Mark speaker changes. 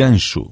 Speaker 1: gancho.